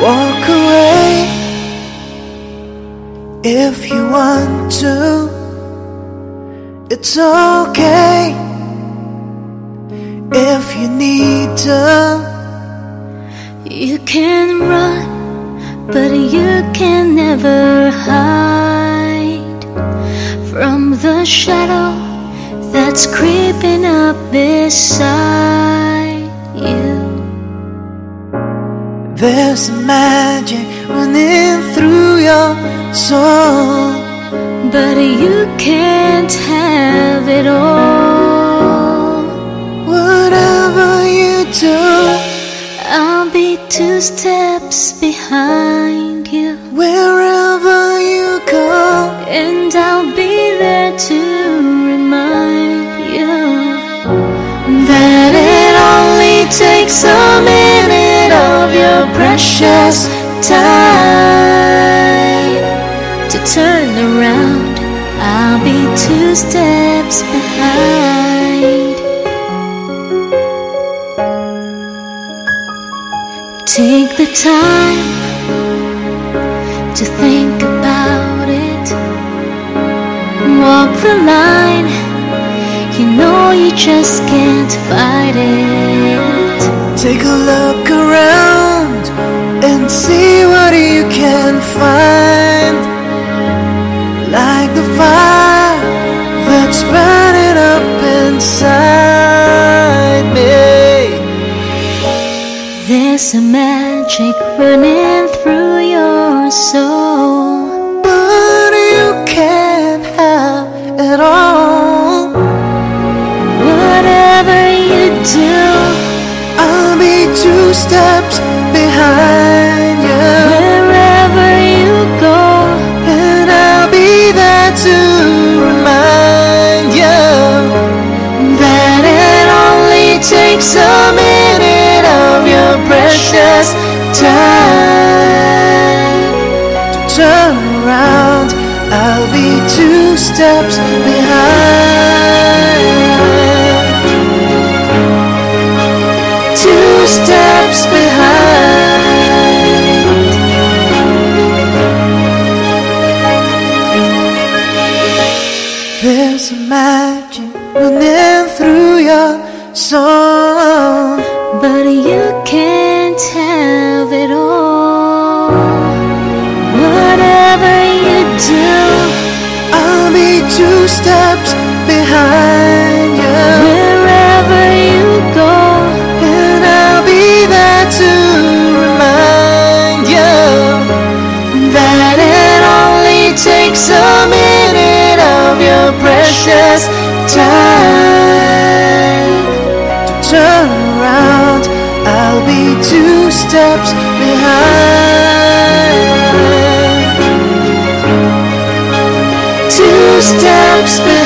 Walk away if you want to. It's okay if you need to. You can run, but you can never hide from the shadow that's creeping up beside. There's magic running through your soul. But you can't have it all. Whatever you do, I'll be two steps behind you, wherever you go, and I'll be there to remind you that it only takes a minute precious time to turn around. I'll be two steps behind. Take the time to think about it. Walk the line. You know you just can't fight it. take a look around There's a magic running through your soul. But you can't have it all. Whatever you do, I'll be two steps behind you, wherever you go, and I'll be there to remind you that it only takes a minute of your precious time to turn around. I'll be two steps behind. Two steps behind. There's a magic running through your soul. but you can't have it all. Whatever you do, I'll be two steps behind you, wherever you go, and I'll be there to remind you that it only takes a minute of your precious time two steps behind. Two steps behind.